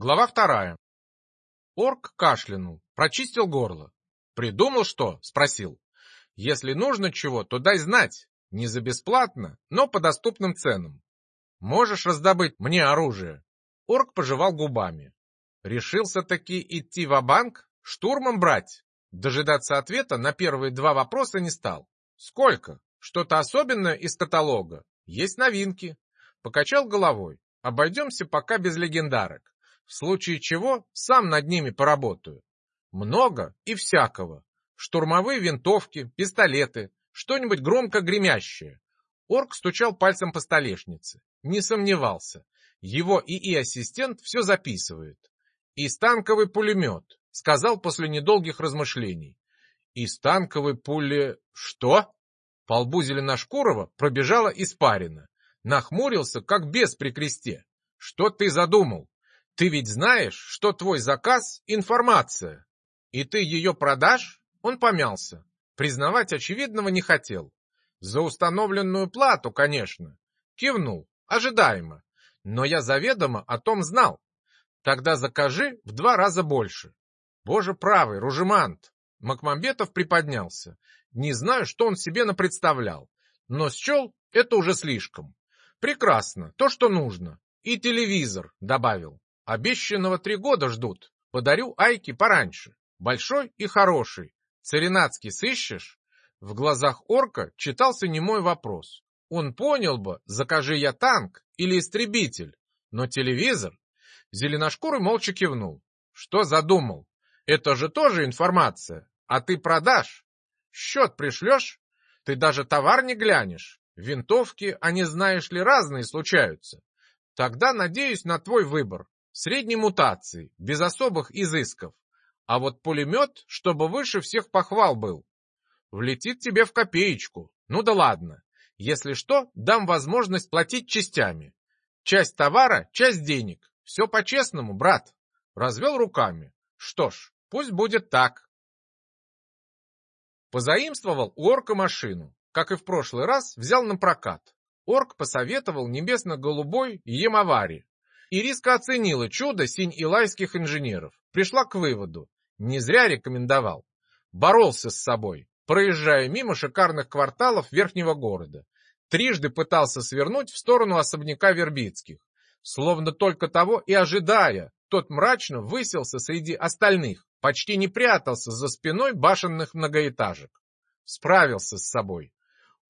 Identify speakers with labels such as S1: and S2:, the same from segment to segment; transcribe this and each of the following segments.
S1: Глава вторая. Орк кашлянул, прочистил горло. «Придумал что?» — спросил. «Если нужно чего, то дай знать. Не за бесплатно, но по доступным ценам. Можешь раздобыть мне оружие?» Орк пожевал губами. Решился таки идти в банк штурмом брать. Дожидаться ответа на первые два вопроса не стал. «Сколько? Что-то особенное из каталога? Есть новинки?» Покачал головой. «Обойдемся пока без легендарок в случае чего сам над ними поработаю. Много и всякого. Штурмовые винтовки, пистолеты, что-нибудь громко гремящее. Орк стучал пальцем по столешнице. Не сомневался. Его ИИ-ассистент все записывает. И станковый пулемет, сказал после недолгих размышлений. И станковый пуле... Что? По лбу Зеленошкурова пробежала испарина. Нахмурился, как бес при кресте. Что ты задумал? Ты ведь знаешь, что твой заказ — информация, и ты ее продашь? Он помялся. Признавать очевидного не хотел. За установленную плату, конечно. Кивнул. Ожидаемо. Но я заведомо о том знал. Тогда закажи в два раза больше. Боже правый, Ружемант. Макмамбетов приподнялся. Не знаю, что он себе напредставлял. Но счел это уже слишком. Прекрасно, то, что нужно. И телевизор, добавил. Обещанного три года ждут. Подарю Айке пораньше. Большой и хороший. Царинацкий сыщешь? В глазах орка читался немой вопрос. Он понял бы, закажи я танк или истребитель. Но телевизор... Зеленошкурый молча кивнул. Что задумал? Это же тоже информация. А ты продашь? Счет пришлешь? Ты даже товар не глянешь. Винтовки, они, знаешь ли, разные случаются. Тогда надеюсь на твой выбор средней мутации, без особых изысков. А вот пулемет, чтобы выше всех похвал был. Влетит тебе в копеечку. Ну да ладно. Если что, дам возможность платить частями. Часть товара, часть денег. Все по-честному, брат. Развел руками. Что ж, пусть будет так. Позаимствовал у орка машину. Как и в прошлый раз, взял на прокат. Орк посоветовал небесно-голубой Емавари, Ириска оценила чудо синь-илайских инженеров. Пришла к выводу. Не зря рекомендовал. Боролся с собой, проезжая мимо шикарных кварталов верхнего города. Трижды пытался свернуть в сторону особняка Вербицких. Словно только того и ожидая, тот мрачно выселся среди остальных, почти не прятался за спиной башенных многоэтажек. Справился с собой.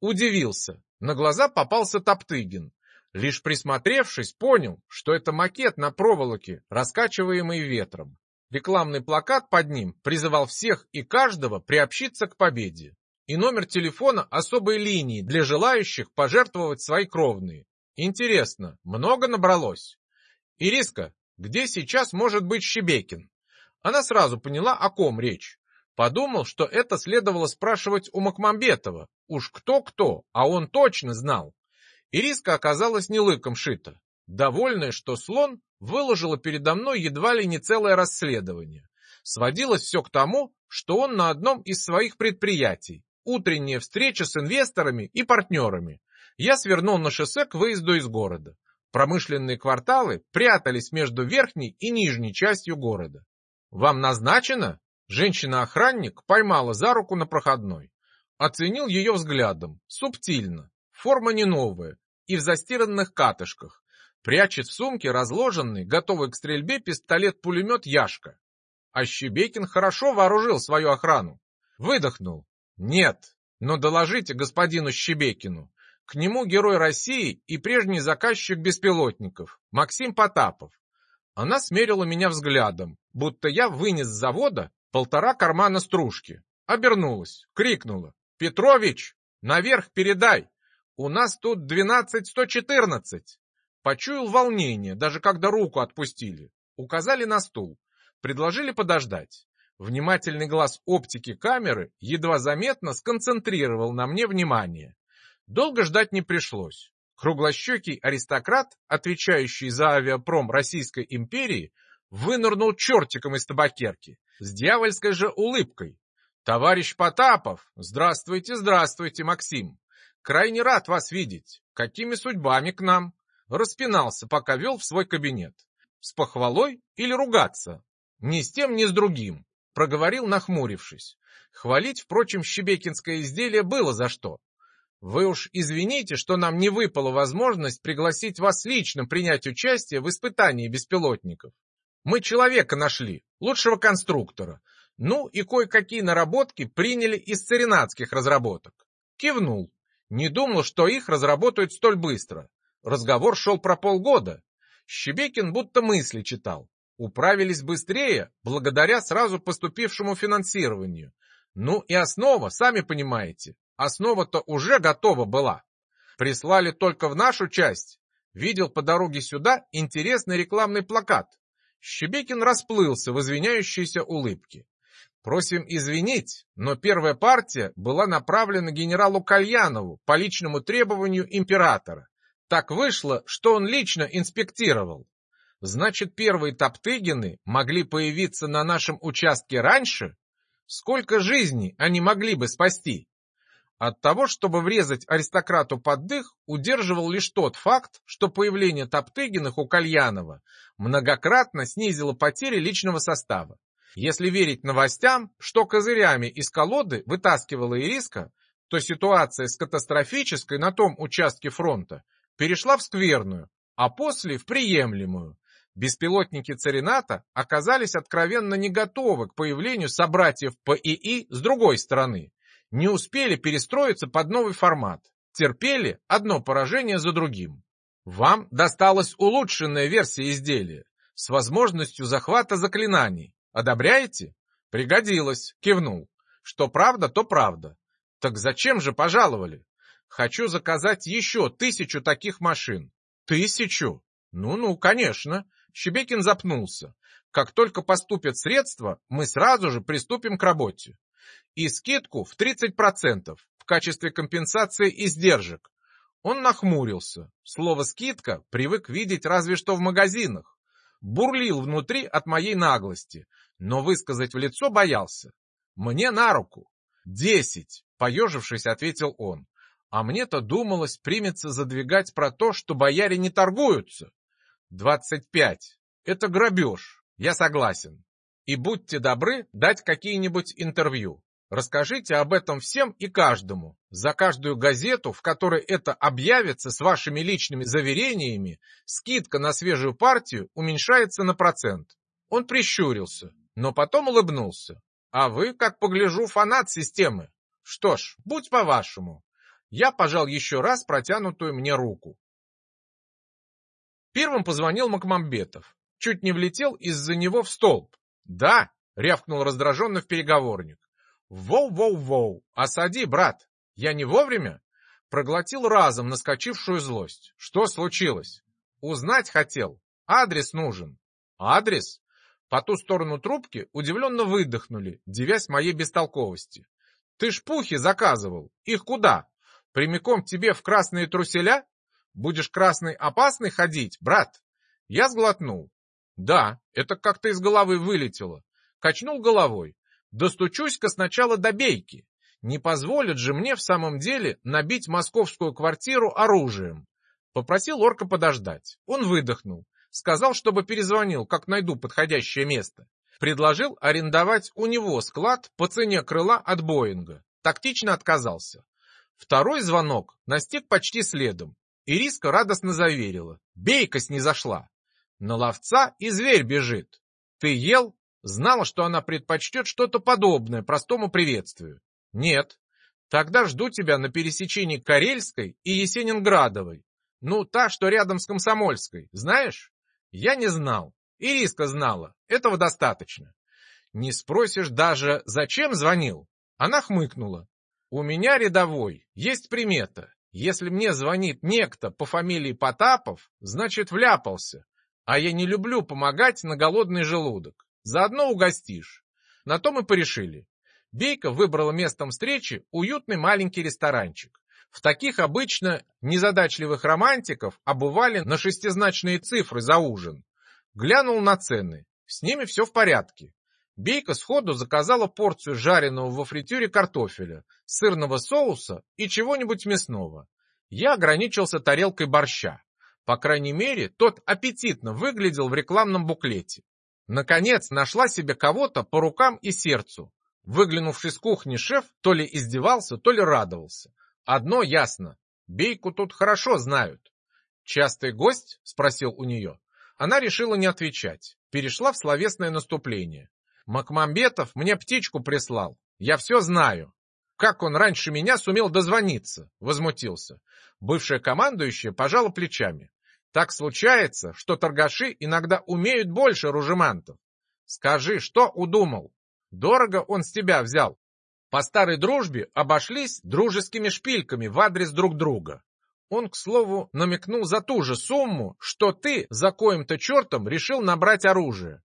S1: Удивился. На глаза попался Топтыгин. Лишь присмотревшись, понял, что это макет на проволоке, раскачиваемый ветром. Рекламный плакат под ним призывал всех и каждого приобщиться к победе. И номер телефона особой линии для желающих пожертвовать свои кровные. Интересно, много набралось? Ириска, где сейчас может быть Щебекин? Она сразу поняла, о ком речь. Подумал, что это следовало спрашивать у Макмамбетова. Уж кто-кто, а он точно знал. Ириска оказалась не лыком шита. Довольная, что слон выложила передо мной едва ли не целое расследование. Сводилось все к тому, что он на одном из своих предприятий. Утренняя встреча с инвесторами и партнерами. Я свернул на шоссе к выезду из города. Промышленные кварталы прятались между верхней и нижней частью города. «Вам назначено?» Женщина-охранник поймала за руку на проходной. Оценил ее взглядом, субтильно, Форма не новая и в застиранных катышках. Прячет в сумке разложенный, готовый к стрельбе пистолет-пулемет Яшка. А Щебекин хорошо вооружил свою охрану. Выдохнул. Нет, но доложите господину Щебекину. К нему герой России и прежний заказчик беспилотников, Максим Потапов. Она смерила меня взглядом, будто я вынес с завода полтора кармана стружки. Обернулась, крикнула. «Петрович, наверх передай!» У нас тут двенадцать сто четырнадцать. Почуял волнение, даже когда руку отпустили. Указали на стул. Предложили подождать. Внимательный глаз оптики камеры едва заметно сконцентрировал на мне внимание. Долго ждать не пришлось. Круглощекий аристократ, отвечающий за авиапром Российской империи, вынырнул чертиком из табакерки, с дьявольской же улыбкой. «Товарищ Потапов! Здравствуйте, здравствуйте, Максим! Крайне рад вас видеть. Какими судьбами к нам? Распинался, пока вел в свой кабинет. С похвалой или ругаться? Ни с тем, ни с другим, проговорил, нахмурившись. Хвалить, впрочем, щебекинское изделие было за что. Вы уж извините, что нам не выпала возможность пригласить вас лично принять участие в испытании беспилотников. Мы человека нашли, лучшего конструктора. Ну и кое-какие наработки приняли из царинатских разработок. Кивнул. Не думал, что их разработают столь быстро. Разговор шел про полгода. Щебекин будто мысли читал. Управились быстрее, благодаря сразу поступившему финансированию. Ну и основа, сами понимаете, основа-то уже готова была. Прислали только в нашу часть. Видел по дороге сюда интересный рекламный плакат. Щебекин расплылся в извиняющейся улыбке. Просим извинить, но первая партия была направлена генералу Кальянову по личному требованию императора. Так вышло, что он лично инспектировал. Значит, первые Топтыгины могли появиться на нашем участке раньше? Сколько жизней они могли бы спасти? От того, чтобы врезать аристократу под дых, удерживал лишь тот факт, что появление Топтыгиных у Кальянова многократно снизило потери личного состава. Если верить новостям, что козырями из колоды вытаскивала Ириска, то ситуация с катастрофической на том участке фронта перешла в скверную, а после в приемлемую. Беспилотники Царината оказались откровенно не готовы к появлению собратьев по ИИ с другой стороны. Не успели перестроиться под новый формат. Терпели одно поражение за другим. Вам досталась улучшенная версия изделия с возможностью захвата заклинаний. Одобряете? Пригодилось, кивнул. Что правда, то правда. Так зачем же пожаловали? Хочу заказать еще тысячу таких машин. Тысячу? Ну-ну, конечно. Щебекин запнулся. Как только поступят средства, мы сразу же приступим к работе. И скидку в 30% в качестве компенсации издержек. Он нахмурился. Слово «скидка» привык видеть разве что в магазинах. Бурлил внутри от моей наглости, но высказать в лицо боялся. «Мне на руку». «Десять», — поежившись, ответил он. А мне-то думалось примется задвигать про то, что бояре не торгуются. Двадцать пять. Это грабеж. Я согласен. И будьте добры дать какие-нибудь интервью. Расскажите об этом всем и каждому. За каждую газету, в которой это объявится с вашими личными заверениями, скидка на свежую партию уменьшается на процент. Он прищурился, но потом улыбнулся. А вы, как погляжу, фанат системы. Что ж, будь по-вашему. Я пожал еще раз протянутую мне руку. Первым позвонил Макмамбетов. Чуть не влетел из-за него в столб. «Да!» — рявкнул раздраженно в переговорник. «Воу-воу-воу! Осади, брат! Я не вовремя?» Проглотил разом наскочившую злость. «Что случилось?» «Узнать хотел. Адрес нужен». «Адрес?» По ту сторону трубки удивленно выдохнули, девясь моей бестолковости. «Ты ж пухи заказывал. Их куда? Прямиком тебе в красные труселя? Будешь красный опасный ходить, брат?» Я сглотнул. «Да, это как-то из головы вылетело». Качнул головой. «Достучусь-ка сначала до бейки. Не позволят же мне в самом деле набить московскую квартиру оружием». Попросил орка подождать. Он выдохнул. Сказал, чтобы перезвонил, как найду подходящее место. Предложил арендовать у него склад по цене крыла от Боинга. Тактично отказался. Второй звонок настиг почти следом. Ириска радостно заверила. Бейка снизошла. На ловца и зверь бежит. Ты ел? Знала, что она предпочтет что-то подобное простому приветствию. Нет. Тогда жду тебя на пересечении Карельской и Есенинградовой. Ну, та, что рядом с Комсомольской, знаешь? Я не знал. Ириска знала. Этого достаточно. Не спросишь даже, зачем звонил? Она хмыкнула. У меня рядовой, есть примета. Если мне звонит некто по фамилии Потапов, значит вляпался. А я не люблю помогать на голодный желудок. Заодно угостишь. На то мы порешили. Бейка выбрала местом встречи уютный маленький ресторанчик. В таких обычно незадачливых романтиков обували на шестизначные цифры за ужин. Глянул на цены. С ними все в порядке. Бейка сходу заказала порцию жареного во фритюре картофеля, сырного соуса и чего-нибудь мясного. Я ограничился тарелкой борща. По крайней мере, тот аппетитно выглядел в рекламном буклете. Наконец нашла себе кого-то по рукам и сердцу. Выглянувший с кухни шеф то ли издевался, то ли радовался. Одно ясно, Бейку тут хорошо знают. «Частый гость?» — спросил у нее. Она решила не отвечать, перешла в словесное наступление. «Макмамбетов мне птичку прислал, я все знаю». «Как он раньше меня сумел дозвониться?» — возмутился. Бывшая командующая пожала плечами. Так случается, что торгаши иногда умеют больше ружемантов. Скажи, что удумал? Дорого он с тебя взял. По старой дружбе обошлись дружескими шпильками в адрес друг друга. Он, к слову, намекнул за ту же сумму, что ты за коим-то чертом решил набрать оружие.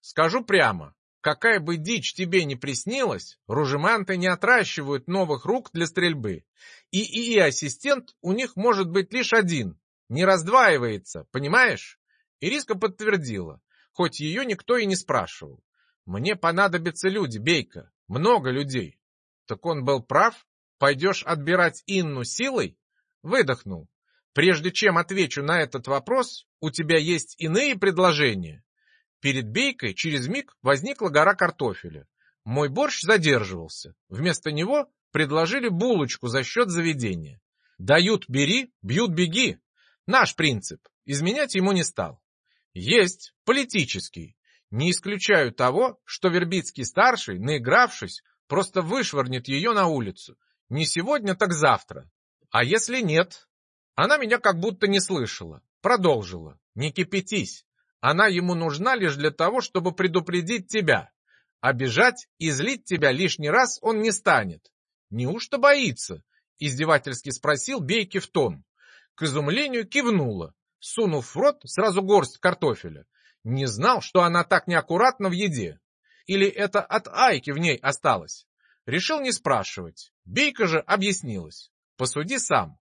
S1: Скажу прямо, какая бы дичь тебе не приснилась, ружеманты не отращивают новых рук для стрельбы. И ИИ-ассистент у них может быть лишь один, не раздваивается, понимаешь? Ириска подтвердила, хоть ее никто и не спрашивал. Мне понадобятся люди, Бейка, много людей. Так он был прав? Пойдешь отбирать Инну силой? Выдохнул. Прежде чем отвечу на этот вопрос, у тебя есть иные предложения? Перед Бейкой через миг возникла гора картофеля. Мой борщ задерживался. Вместо него предложили булочку за счет заведения. Дают – бери, бьют – беги. Наш принцип. Изменять ему не стал. Есть политический. Не исключаю того, что Вербицкий-старший, наигравшись, просто вышвырнет ее на улицу. Не сегодня, так завтра. А если нет? Она меня как будто не слышала. Продолжила. Не кипятись. Она ему нужна лишь для того, чтобы предупредить тебя. Обижать и злить тебя лишний раз он не станет. Неужто боится? Издевательски спросил Бейки в тон к изумлению кивнула, сунув в рот сразу горсть картофеля. Не знал, что она так неаккуратна в еде. Или это от Айки в ней осталось? Решил не спрашивать. Бейка же объяснилась. Посуди сам.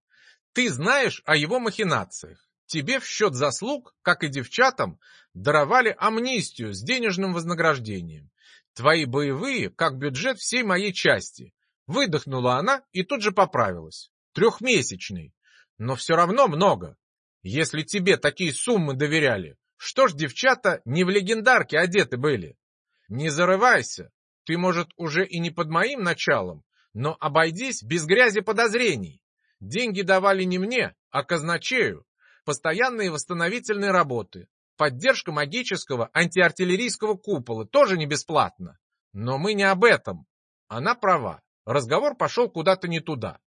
S1: Ты знаешь о его махинациях. Тебе в счет заслуг, как и девчатам, даровали амнистию с денежным вознаграждением. Твои боевые, как бюджет всей моей части. Выдохнула она и тут же поправилась. Трехмесячный но все равно много. Если тебе такие суммы доверяли, что ж девчата не в легендарке одеты были? Не зарывайся, ты, может, уже и не под моим началом, но обойдись без грязи подозрений. Деньги давали не мне, а казначею. Постоянные восстановительные работы, поддержка магического антиартиллерийского купола тоже не бесплатно. Но мы не об этом. Она права. Разговор пошел куда-то не туда.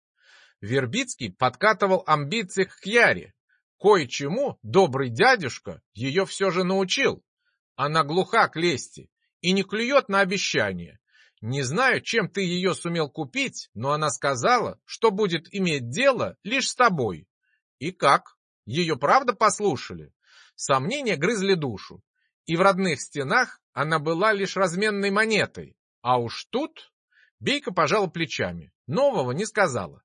S1: Вербицкий подкатывал амбиции к Яре. Кое-чему добрый дядюшка ее все же научил. Она глуха к лести и не клюет на обещания. Не знаю, чем ты ее сумел купить, но она сказала, что будет иметь дело лишь с тобой. И как? Ее правда послушали? Сомнения грызли душу. И в родных стенах она была лишь разменной монетой. А уж тут... Бейка пожала плечами. Нового не сказала.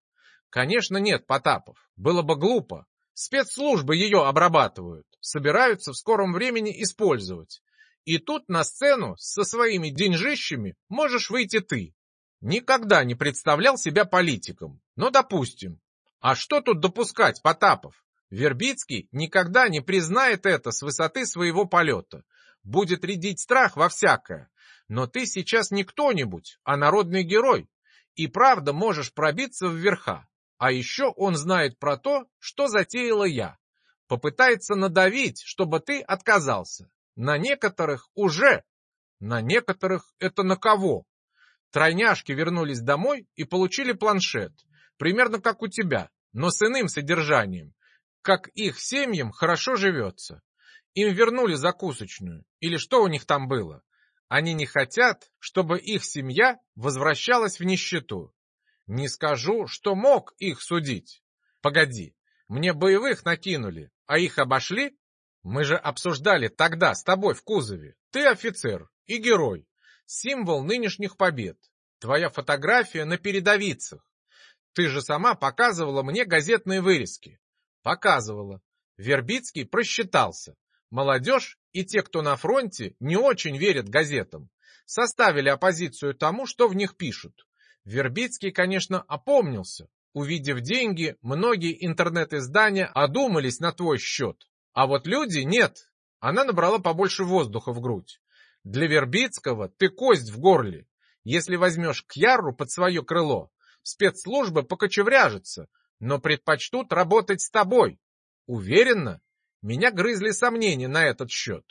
S1: Конечно, нет, Потапов. Было бы глупо. Спецслужбы ее обрабатывают, собираются в скором времени использовать. И тут на сцену со своими деньжищами можешь выйти ты. Никогда не представлял себя политиком, но допустим. А что тут допускать, Потапов? Вербицкий никогда не признает это с высоты своего полета. Будет рядить страх во всякое. Но ты сейчас не кто-нибудь, а народный герой. И правда можешь пробиться в верха. А еще он знает про то, что затеяла я. Попытается надавить, чтобы ты отказался. На некоторых уже. На некоторых это на кого? Тройняшки вернулись домой и получили планшет. Примерно как у тебя, но с иным содержанием. Как их семьям хорошо живется. Им вернули закусочную. Или что у них там было? Они не хотят, чтобы их семья возвращалась в нищету. Не скажу, что мог их судить. Погоди, мне боевых накинули, а их обошли? Мы же обсуждали тогда с тобой в кузове. Ты офицер и герой, символ нынешних побед. Твоя фотография на передовицах. Ты же сама показывала мне газетные вырезки. Показывала. Вербицкий просчитался. Молодежь и те, кто на фронте, не очень верят газетам. Составили оппозицию тому, что в них пишут. Вербицкий, конечно, опомнился, Увидев деньги, многие интернет-издания одумались на твой счет. А вот люди нет. Она набрала побольше воздуха в грудь. Для Вербицкого ты кость в горле. Если возьмешь Кьярру под свое крыло, спецслужбы покочевряжутся, но предпочтут работать с тобой. Уверенно? Меня грызли сомнения на этот счет.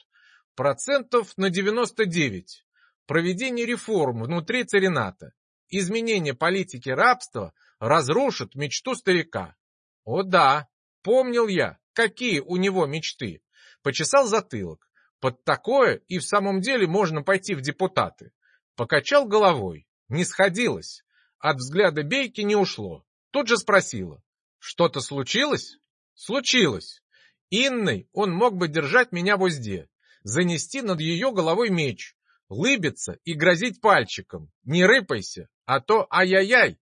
S1: Процентов на 99. Проведение реформ внутри Царината. Изменение политики рабства разрушит мечту старика. О да, помнил я, какие у него мечты. Почесал затылок. Под такое и в самом деле можно пойти в депутаты. Покачал головой. Не сходилось. От взгляда Бейки не ушло. Тут же спросила. Что-то случилось? Случилось. Инной он мог бы держать меня в узде, занести над ее головой меч, лыбиться и грозить пальчиком. Не рыпайся, а то ай-яй-яй.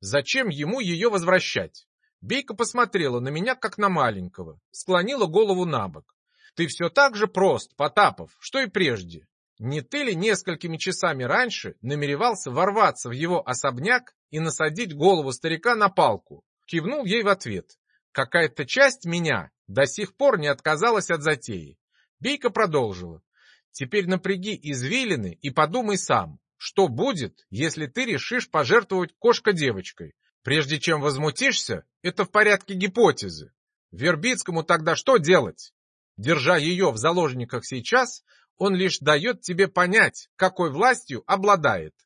S1: Зачем ему ее возвращать? Бейка посмотрела на меня, как на маленького, склонила голову на бок. Ты все так же прост, Потапов, что и прежде. Не ты ли несколькими часами раньше намеревался ворваться в его особняк и насадить голову старика на палку? Кивнул ей в ответ. Какая-то часть меня до сих пор не отказалась от затеи. Бейка продолжила. Теперь напряги извилины и подумай сам, что будет, если ты решишь пожертвовать кошка-девочкой. Прежде чем возмутишься, это в порядке гипотезы. Вербицкому тогда что делать? Держа ее в заложниках сейчас, он лишь дает тебе понять, какой властью обладает.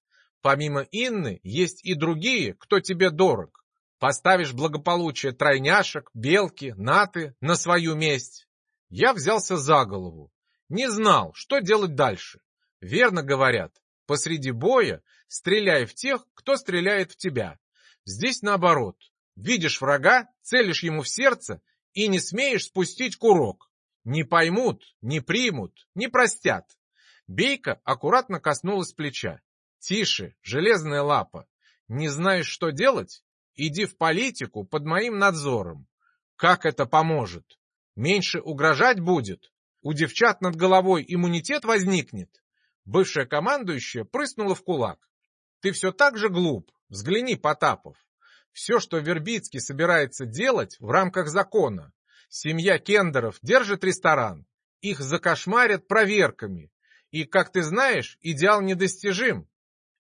S1: Помимо Инны, есть и другие, кто тебе дорог. Поставишь благополучие тройняшек, белки, наты на свою месть. Я взялся за голову. Не знал, что делать дальше. Верно говорят, посреди боя стреляй в тех, кто стреляет в тебя. Здесь наоборот. Видишь врага, целишь ему в сердце и не смеешь спустить курок. Не поймут, не примут, не простят. Бейка аккуратно коснулась плеча. Тише, железная лапа. Не знаешь, что делать? Иди в политику под моим надзором. Как это поможет? Меньше угрожать будет? У девчат над головой иммунитет возникнет. Бывшая командующая прыснула в кулак. Ты все так же глуп. Взгляни, Потапов. Все, что Вербицкий собирается делать в рамках закона. Семья Кендеров держит ресторан. Их закошмарят проверками. И, как ты знаешь, идеал недостижим.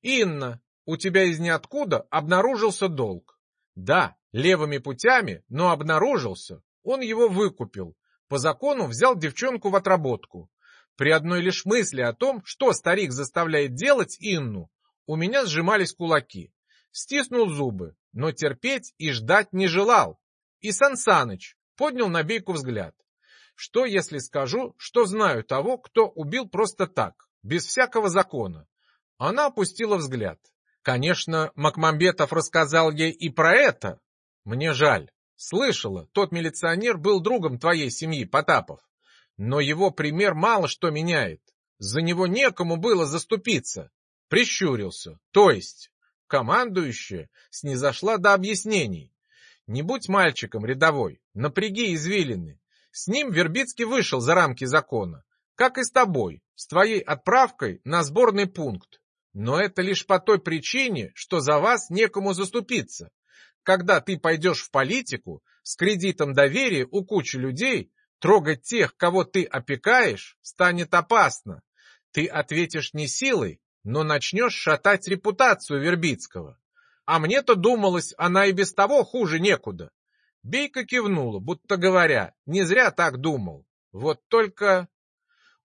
S1: Инна, у тебя из ниоткуда обнаружился долг. Да, левыми путями, но обнаружился. Он его выкупил. По закону взял девчонку в отработку. При одной лишь мысли о том, что старик заставляет делать Инну, у меня сжимались кулаки. Стиснул зубы, но терпеть и ждать не желал. И Сансаныч поднял на бейку взгляд. Что, если скажу, что знаю того, кто убил просто так, без всякого закона? Она опустила взгляд. Конечно, Макмамбетов рассказал ей и про это. Мне жаль. Слышала, тот милиционер был другом твоей семьи, Потапов. Но его пример мало что меняет. За него некому было заступиться. Прищурился. То есть, командующая снизошла до объяснений. Не будь мальчиком рядовой, напряги извилины. С ним Вербицкий вышел за рамки закона, как и с тобой, с твоей отправкой на сборный пункт. Но это лишь по той причине, что за вас некому заступиться. Когда ты пойдешь в политику, с кредитом доверия у кучи людей, трогать тех, кого ты опекаешь, станет опасно. Ты ответишь не силой, но начнешь шатать репутацию Вербицкого. А мне-то думалось, она и без того хуже некуда. Бейка кивнула, будто говоря, не зря так думал. Вот только...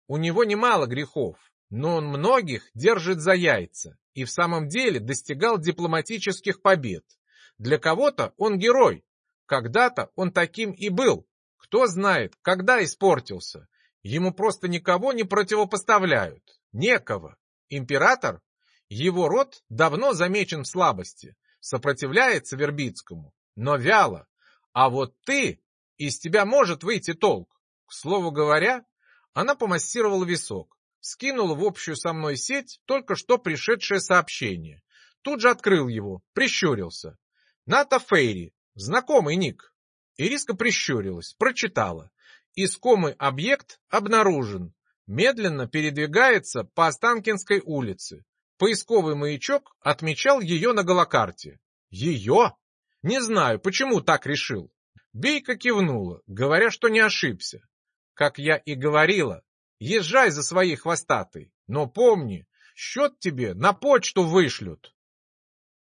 S1: У него немало грехов, но он многих держит за яйца и в самом деле достигал дипломатических побед. Для кого-то он герой. Когда-то он таким и был. Кто знает, когда испортился. Ему просто никого не противопоставляют. Некого. Император? Его род давно замечен в слабости. Сопротивляется Вербицкому, но вяло. А вот ты, из тебя может выйти толк. К слову говоря, она помассировала висок, скинула в общую со мной сеть только что пришедшее сообщение. Тут же открыл его, прищурился. Ната Фейри, знакомый ник. Ириска прищурилась, прочитала. Искомый объект обнаружен. Медленно передвигается по Останкинской улице. Поисковый маячок отмечал ее на голокарте. Ее? Не знаю, почему так решил. Бейка кивнула, говоря, что не ошибся. Как я и говорила, езжай за своей хвостатой, но помни, счет тебе на почту вышлют.